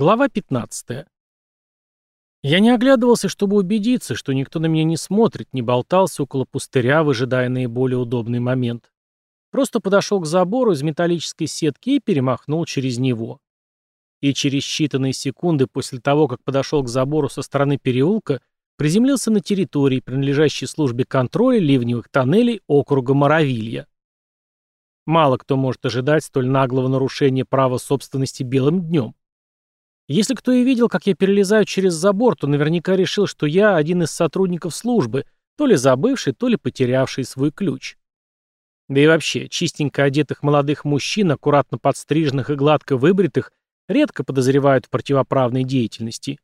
Глава 15. Я не оглядывался, чтобы убедиться, что никто на меня не смотрит, не болтался около пустыря, выжидая наиболее удобный момент. Просто подошел к забору из металлической сетки и перемахнул через него. И через считанные секунды после того, как подошел к забору со стороны переулка, приземлился на территории, принадлежащей службе контроля ливневых тоннелей округа Моровилья. Мало кто может ожидать столь наглого нарушения права собственности белым днем. Если кто и видел, как я перелезаю через забор, то наверняка решил, что я один из сотрудников службы, то ли забывший, то ли потерявший свой ключ. Да и вообще, чистенько одетых молодых мужчин, аккуратно подстриженных и гладко выбритых, редко подозревают в противоправной деятельности.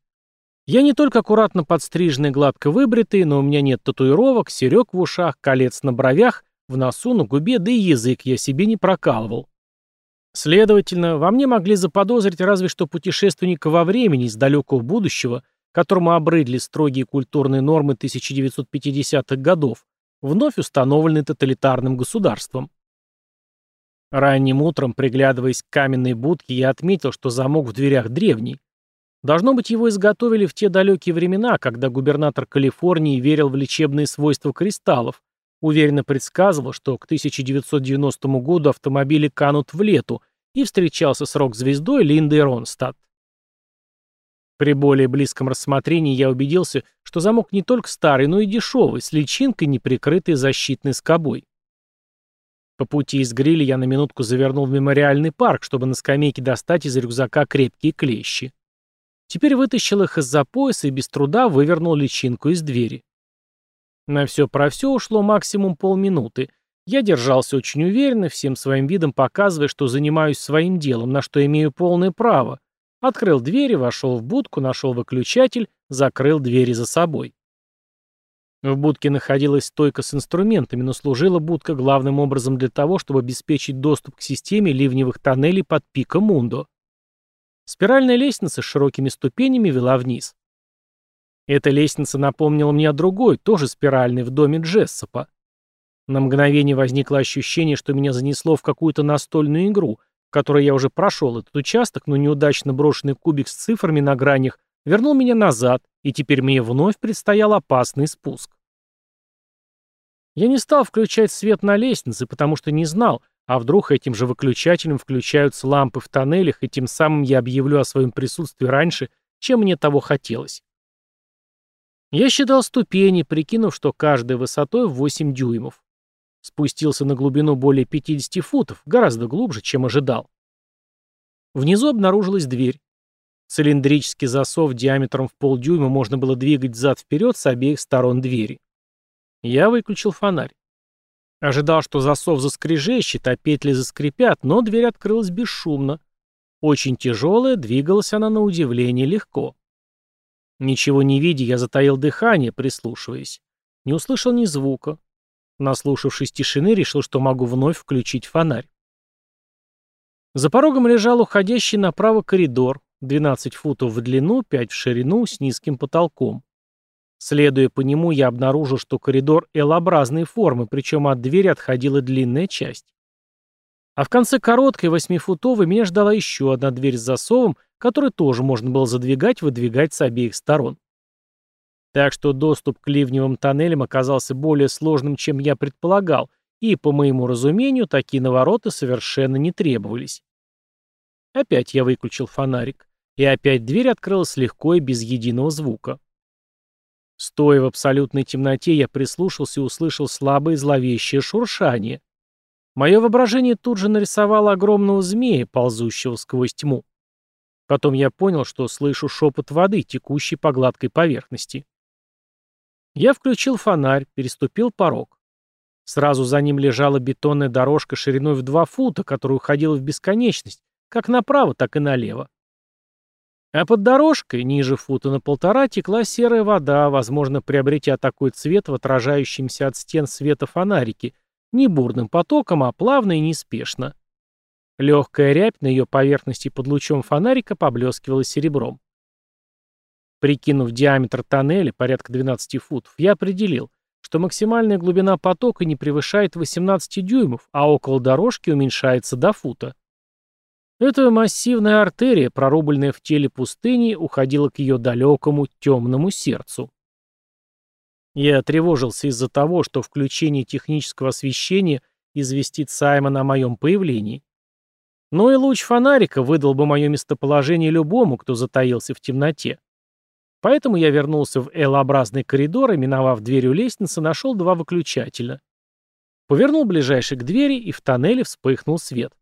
Я не только аккуратно подстриженный гладко выбритый, но у меня нет татуировок, серег в ушах, колец на бровях, в носу, на губе, да и язык я себе не прокалывал. Следовательно, во мне могли заподозрить разве что путешественника во времени из далекого будущего, которому обрыдли строгие культурные нормы 1950-х годов, вновь установленные тоталитарным государством. Ранним утром, приглядываясь к каменной будке, я отметил, что замок в дверях древний. Должно быть, его изготовили в те далекие времена, когда губернатор Калифорнии верил в лечебные свойства кристаллов, Уверенно предсказывал, что к 1990 году автомобили канут в лету, и встречался с рок-звездой Линдой Ронстадт. При более близком рассмотрении я убедился, что замок не только старый, но и дешевый, с личинкой, не прикрытой защитной скобой. По пути из гриля я на минутку завернул в мемориальный парк, чтобы на скамейке достать из рюкзака крепкие клещи. Теперь вытащил их из-за пояса и без труда вывернул личинку из двери. На все про все ушло максимум полминуты. Я держался очень уверенно, всем своим видом показывая, что занимаюсь своим делом, на что имею полное право. Открыл двери, вошел в будку, нашел выключатель, закрыл двери за собой. В будке находилась стойка с инструментами, но служила будка главным образом для того, чтобы обеспечить доступ к системе ливневых тоннелей под Пико Мундо. Спиральная лестница с широкими ступенями вела вниз. Эта лестница напомнила мне о другой, тоже спиральной, в доме Джессопа. На мгновение возникло ощущение, что меня занесло в какую-то настольную игру, в которой я уже прошел этот участок, но неудачно брошенный кубик с цифрами на гранях вернул меня назад, и теперь мне вновь предстоял опасный спуск. Я не стал включать свет на лестнице, потому что не знал, а вдруг этим же выключателем включаются лампы в тоннелях, и тем самым я объявлю о своем присутствии раньше, чем мне того хотелось. Я считал ступени, прикинув, что каждая высотой в 8 дюймов. Спустился на глубину более 50 футов, гораздо глубже, чем ожидал. Внизу обнаружилась дверь. Цилиндрический засов диаметром в полдюйма можно было двигать зад-вперед с обеих сторон двери. Я выключил фонарь. Ожидал, что засов заскрежещет, а петли заскрипят, но дверь открылась бесшумно. Очень тяжелая, двигалась она на удивление легко. Ничего не видя, я затаил дыхание, прислушиваясь. Не услышал ни звука. Наслушавшись тишины, решил, что могу вновь включить фонарь. За порогом лежал уходящий направо коридор, 12 футов в длину, 5 в ширину, с низким потолком. Следуя по нему, я обнаружил, что коридор L-образной формы, причем от двери отходила длинная часть. А в конце короткой, восьмифутовой, меня ждала еще одна дверь с засовом, который тоже можно было задвигать, выдвигать с обеих сторон. Так что доступ к ливневым тоннелям оказался более сложным, чем я предполагал, и, по моему разумению, такие навороты совершенно не требовались. Опять я выключил фонарик, и опять дверь открылась легко и без единого звука. Стоя в абсолютной темноте, я прислушался и услышал слабое зловещее шуршание. Мое воображение тут же нарисовало огромного змея, ползущего сквозь тьму. Потом я понял, что слышу шепот воды, текущей по гладкой поверхности. Я включил фонарь, переступил порог. Сразу за ним лежала бетонная дорожка шириной в два фута, которая уходила в бесконечность, как направо, так и налево. А под дорожкой, ниже фута на полтора, текла серая вода, возможно, приобретя такой цвет в отражающемся от стен света фонарики, не бурным потоком, а плавно и неспешно. Легкая рябь на ее поверхности под лучом фонарика поблескивала серебром. Прикинув диаметр тоннеля, порядка 12 футов, я определил, что максимальная глубина потока не превышает 18 дюймов, а около дорожки уменьшается до фута. Эта массивная артерия, прорубленная в теле пустыни, уходила к ее далекому темному сердцу. Я тревожился из-за того, что включение технического освещения известит Саймона о моем появлении. Но и луч фонарика выдал бы мое местоположение любому, кто затаился в темноте. Поэтому я вернулся в L-образный коридор и, миновав дверью лестницы, нашел два выключателя. Повернул ближайший к двери, и в тоннеле вспыхнул свет.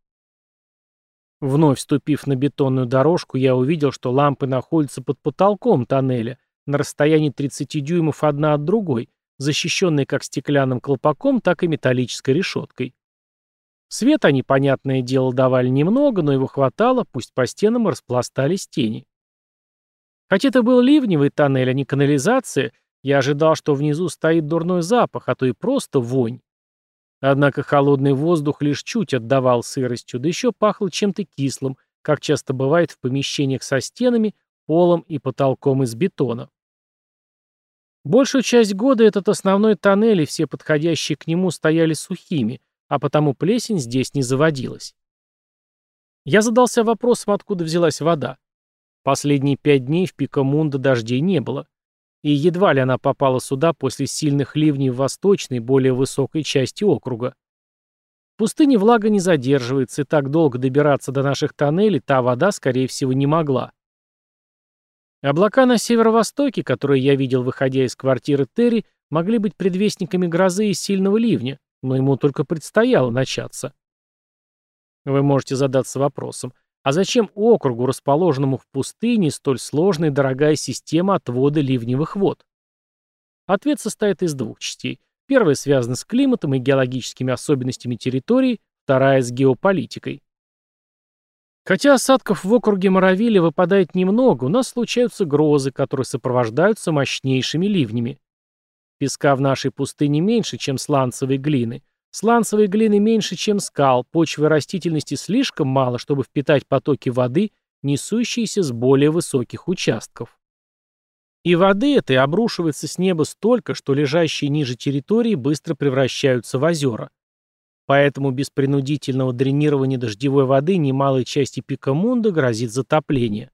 Вновь вступив на бетонную дорожку, я увидел, что лампы находятся под потолком тоннеля, на расстоянии 30 дюймов одна от другой, защищенные как стеклянным колпаком, так и металлической решеткой. Свет они, понятное дело, давали немного, но его хватало, пусть по стенам распластались тени. Хотя это был ливневый тоннель, а не канализация, я ожидал, что внизу стоит дурной запах, а то и просто вонь. Однако холодный воздух лишь чуть отдавал сыростью, да еще пахло чем-то кислым, как часто бывает в помещениях со стенами, полом и потолком из бетона. Большую часть года этот основной тоннель и все подходящие к нему стояли сухими, а потому плесень здесь не заводилась. Я задался вопросом, откуда взялась вода. Последние пять дней в Пикамунда дождей не было и едва ли она попала сюда после сильных ливней в восточной, более высокой части округа. В пустыне влага не задерживается, и так долго добираться до наших тоннелей та вода, скорее всего, не могла. Облака на северо-востоке, которые я видел, выходя из квартиры Терри, могли быть предвестниками грозы и сильного ливня, но ему только предстояло начаться. Вы можете задаться вопросом, а зачем округу, расположенному в пустыне, столь сложная и дорогая система отвода ливневых вод? Ответ состоит из двух частей. Первая связана с климатом и геологическими особенностями территории, вторая с геополитикой. Хотя осадков в округе Моровили выпадает немного, у нас случаются грозы, которые сопровождаются мощнейшими ливнями. Песка в нашей пустыне меньше, чем сланцевой глины, Сланцевой глины меньше, чем скал, почвы растительности слишком мало, чтобы впитать потоки воды, несущиеся с более высоких участков. И воды этой обрушивается с неба столько, что лежащие ниже территории быстро превращаются в озера. Поэтому без принудительного дренирования дождевой воды немалой части Пикамунда грозит затопление.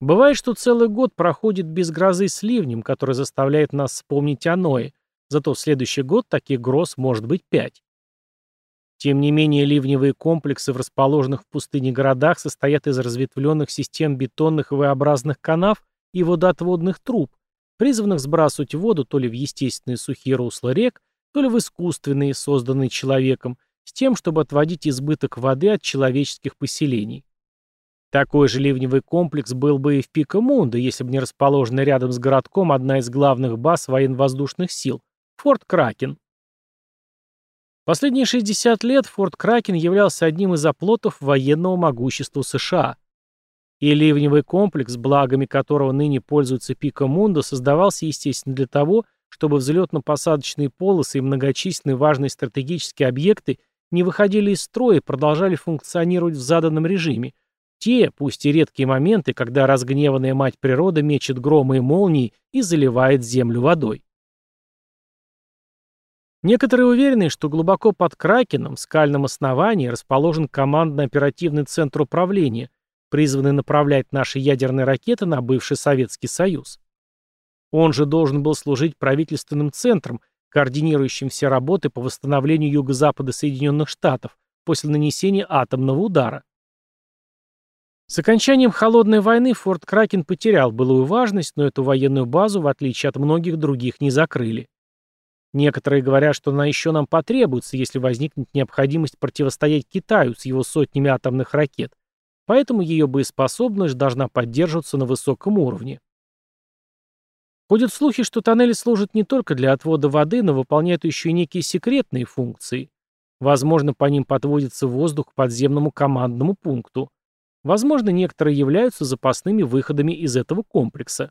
Бывает, что целый год проходит без грозы с ливнем, который заставляет нас вспомнить о Ное, Зато в следующий год таких гроз может быть пять. Тем не менее, ливневые комплексы в расположенных в пустыне городах состоят из разветвленных систем бетонных V-образных канав и водоотводных труб, призванных сбрасывать воду то ли в естественные сухие русла рек, то ли в искусственные, созданные человеком, с тем, чтобы отводить избыток воды от человеческих поселений. Такой же ливневый комплекс был бы и в Пикамунда, если бы не расположена рядом с городком одна из главных баз военно-воздушных сил Форт Кракен. Последние 60 лет Форт Кракен являлся одним из оплотов военного могущества США. И ливневый комплекс, благами которого ныне пользуется Пика Мунда, создавался, естественно, для того, чтобы взлетно-посадочные полосы и многочисленные важные стратегические объекты не выходили из строя и продолжали функционировать в заданном режиме. Те, пусть и редкие моменты, когда разгневанная мать природа мечет громы и молнии и заливает землю водой. Некоторые уверены, что глубоко под Кракеном, в скальном основании, расположен командно-оперативный центр управления, призванный направлять наши ядерные ракеты на бывший Советский Союз. Он же должен был служить правительственным центром, координирующим все работы по восстановлению юго-запада Соединенных Штатов после нанесения атомного удара. С окончанием Холодной войны Форт Кракен потерял былую важность, но эту военную базу, в отличие от многих других, не закрыли. Некоторые говорят, что она еще нам потребуется, если возникнет необходимость противостоять Китаю с его сотнями атомных ракет, поэтому ее боеспособность должна поддерживаться на высоком уровне. Ходят слухи, что тоннели служат не только для отвода воды, но выполняют еще и некие секретные функции. Возможно, по ним подводится воздух к подземному командному пункту. Возможно, некоторые являются запасными выходами из этого комплекса.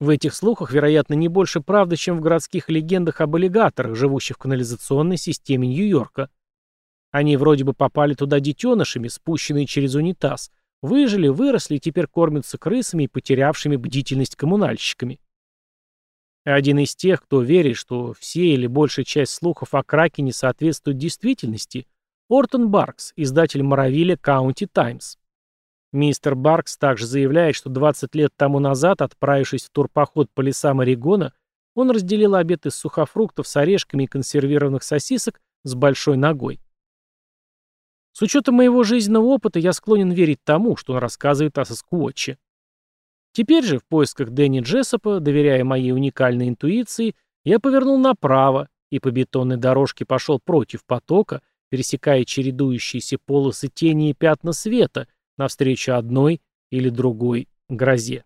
В этих слухах, вероятно, не больше правды, чем в городских легендах об аллигаторах, живущих в канализационной системе Нью-Йорка. Они вроде бы попали туда детенышами, спущенные через унитаз, выжили, выросли и теперь кормятся крысами и потерявшими бдительность коммунальщиками. Один из тех, кто верит, что все или большая часть слухов о Краке не соответствуют действительности, Ортон Баркс, издатель Моровиля County Times. Мистер Баркс также заявляет, что 20 лет тому назад, отправившись в турпоход по лесам Орегона, он разделил обед из сухофруктов с орешками и консервированных сосисок с большой ногой. С учетом моего жизненного опыта я склонен верить тому, что он рассказывает о Соскуотче. Теперь же, в поисках Дэнни Джессопа, доверяя моей уникальной интуиции, я повернул направо и по бетонной дорожке пошел против потока, пересекая чередующиеся полосы тени и пятна света, навстречу одной или другой грозе.